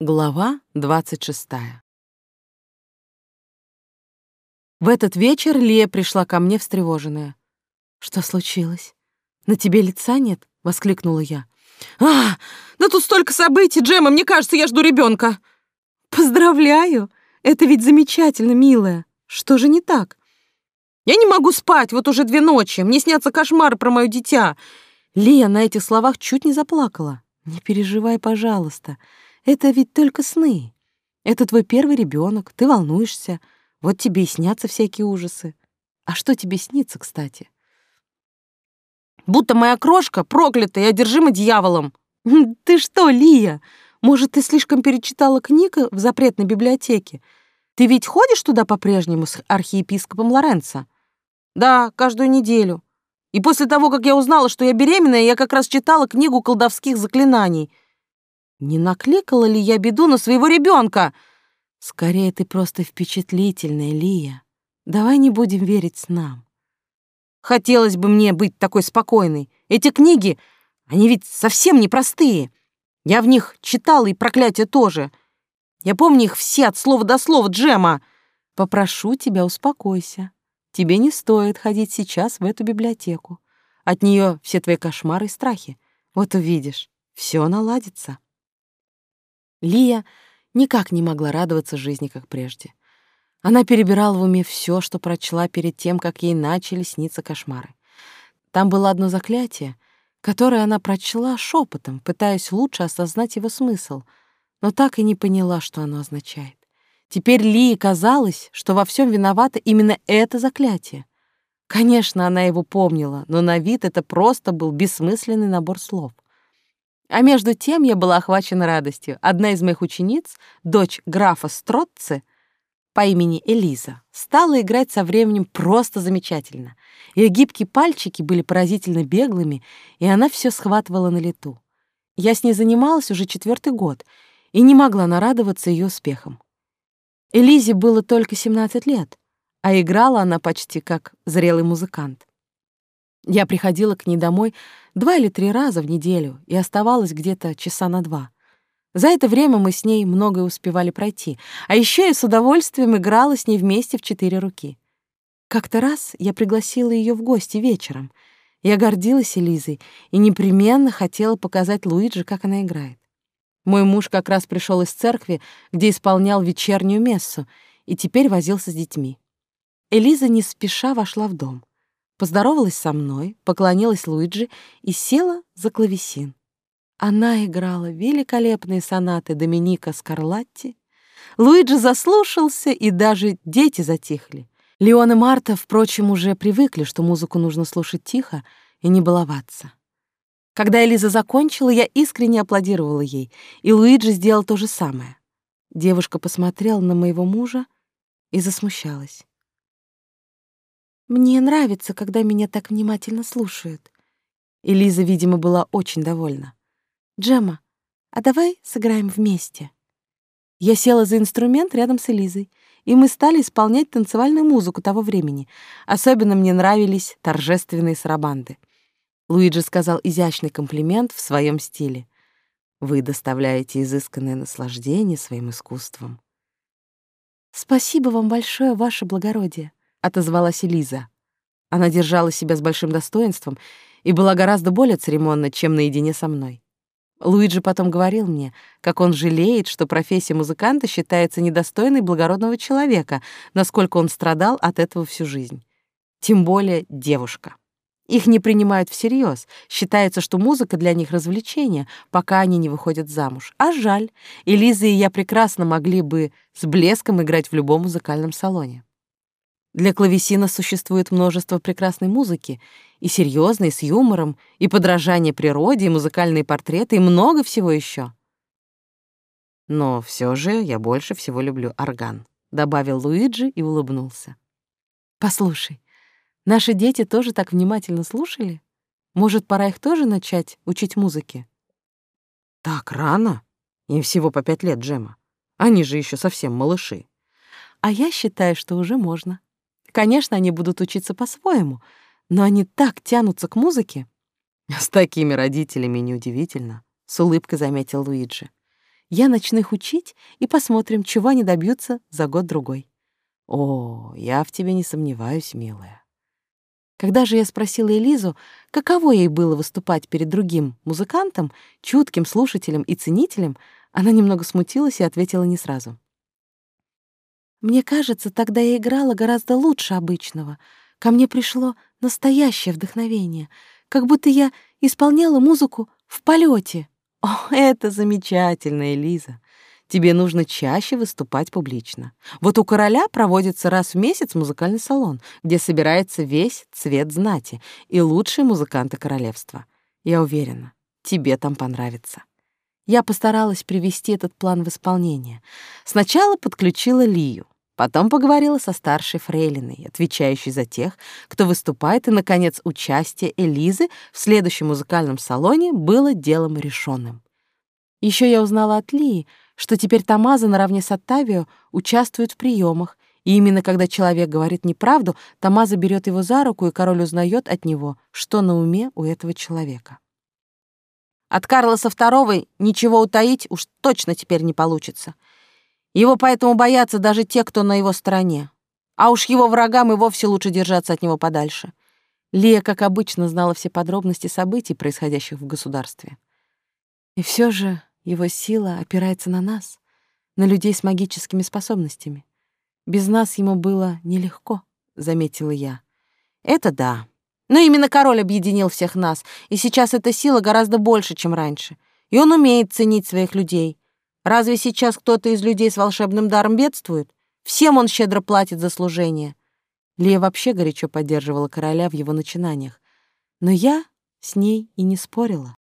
Глава 26. В этот вечер Лия пришла ко мне встревоженная. «Что случилось? На тебе лица нет?» — воскликнула я. «А, да тут столько событий, Джема, мне кажется, я жду ребенка. «Поздравляю! Это ведь замечательно, милая. Что же не так?» «Я не могу спать, вот уже две ночи. Мне снятся кошмары про мое дитя». Лия на этих словах чуть не заплакала. «Не переживай, пожалуйста. Это ведь только сны. Это твой первый ребенок, ты волнуешься. Вот тебе и снятся всякие ужасы. А что тебе снится, кстати? Будто моя крошка проклята и одержима дьяволом. Ты что, Лия? Может, ты слишком перечитала книгу в запретной библиотеке? Ты ведь ходишь туда по-прежнему с архиепископом Лоренцо? Да, каждую неделю. И после того, как я узнала, что я беременная, я как раз читала книгу колдовских заклинаний — не накликала ли я беду на своего ребенка? Скорее, ты просто впечатлительная, Лия. Давай не будем верить нам. Хотелось бы мне быть такой спокойной. Эти книги, они ведь совсем непростые. Я в них читала и проклятие тоже. Я помню их все от слова до слова, Джема. Попрошу тебя, успокойся. Тебе не стоит ходить сейчас в эту библиотеку. От нее все твои кошмары и страхи. Вот увидишь, все наладится. Лия никак не могла радоваться жизни, как прежде. Она перебирала в уме все, что прочла перед тем, как ей начали сниться кошмары. Там было одно заклятие, которое она прочла шепотом, пытаясь лучше осознать его смысл, но так и не поняла, что оно означает. Теперь Лии казалось, что во всем виновато именно это заклятие. Конечно, она его помнила, но на вид это просто был бессмысленный набор слов — а между тем я была охвачена радостью. Одна из моих учениц, дочь графа Стротце по имени Элиза, стала играть со временем просто замечательно. Ее гибкие пальчики были поразительно беглыми, и она все схватывала на лету. Я с ней занималась уже четвертый год и не могла нарадоваться ее успехам. Элизе было только 17 лет, а играла она почти как зрелый музыкант. Я приходила к ней домой два или три раза в неделю и оставалась где-то часа на два. За это время мы с ней многое успевали пройти, а еще я с удовольствием играла с ней вместе в четыре руки. Как-то раз я пригласила ее в гости вечером. Я гордилась Элизой и непременно хотела показать Луиджи, как она играет. Мой муж как раз пришел из церкви, где исполнял вечернюю мессу, и теперь возился с детьми. Элиза не спеша вошла в дом поздоровалась со мной, поклонилась Луиджи и села за клавесин. Она играла великолепные сонаты Доминика Скарлатти. Луиджи заслушался, и даже дети затихли. Леон и Марта, впрочем, уже привыкли, что музыку нужно слушать тихо и не баловаться. Когда Элиза закончила, я искренне аплодировала ей, и Луиджи сделал то же самое. Девушка посмотрела на моего мужа и засмущалась. Мне нравится, когда меня так внимательно слушают. Элиза, видимо, была очень довольна. Джема, а давай сыграем вместе. Я села за инструмент рядом с Элизой, и мы стали исполнять танцевальную музыку того времени. Особенно мне нравились торжественные сарабанды. Луиджи сказал изящный комплимент в своем стиле. Вы доставляете изысканное наслаждение своим искусством. Спасибо вам большое, ваше благородие. — отозвалась Элиза. Она держала себя с большим достоинством и была гораздо более церемонна, чем наедине со мной. Луиджи потом говорил мне, как он жалеет, что профессия музыканта считается недостойной благородного человека, насколько он страдал от этого всю жизнь. Тем более девушка. Их не принимают всерьез. Считается, что музыка для них развлечение, пока они не выходят замуж. А жаль, Элиза и я прекрасно могли бы с блеском играть в любом музыкальном салоне. Для клавесина существует множество прекрасной музыки, и серьезной, с юмором, и подражание природе, и музыкальные портреты, и много всего еще. Но все же я больше всего люблю орган, добавил Луиджи и улыбнулся. Послушай, наши дети тоже так внимательно слушали? Может, пора их тоже начать учить музыке? Так рано? Им всего по пять лет, Джема. Они же еще совсем малыши. А я считаю, что уже можно. Конечно, они будут учиться по-своему, но они так тянутся к музыке. С такими родителями неудивительно, с улыбкой заметил Луиджи. Я начну их учить и посмотрим, чего они добьются за год-другой. О, я в тебе не сомневаюсь, милая. Когда же я спросила Элизу, каково ей было выступать перед другим музыкантом, чутким слушателем и ценителем, она немного смутилась и ответила не сразу. Мне кажется, тогда я играла гораздо лучше обычного. Ко мне пришло настоящее вдохновение, как будто я исполняла музыку в полете. О, это замечательно, Элиза. Тебе нужно чаще выступать публично. Вот у короля проводится раз в месяц музыкальный салон, где собирается весь цвет знати и лучшие музыканты королевства. Я уверена, тебе там понравится. Я постаралась привести этот план в исполнение. Сначала подключила Лию, потом поговорила со старшей фрейлиной, отвечающей за тех, кто выступает, и, наконец, участие Элизы в следующем музыкальном салоне было делом решенным. Еще я узнала от Лии, что теперь Тамаза наравне с Оттавио участвует в приемах, и именно когда человек говорит неправду, Тамаза берет его за руку, и король узнает от него, что на уме у этого человека. От Карлоса II ничего утаить уж точно теперь не получится. Его поэтому боятся даже те, кто на его стороне. А уж его врагам и вовсе лучше держаться от него подальше. Лия, как обычно, знала все подробности событий, происходящих в государстве. И все же его сила опирается на нас, на людей с магическими способностями. Без нас ему было нелегко, — заметила я. Это да. Но именно король объединил всех нас, и сейчас эта сила гораздо больше, чем раньше. И он умеет ценить своих людей. Разве сейчас кто-то из людей с волшебным даром бедствует? Всем он щедро платит за служение. Лия вообще горячо поддерживала короля в его начинаниях. Но я с ней и не спорила.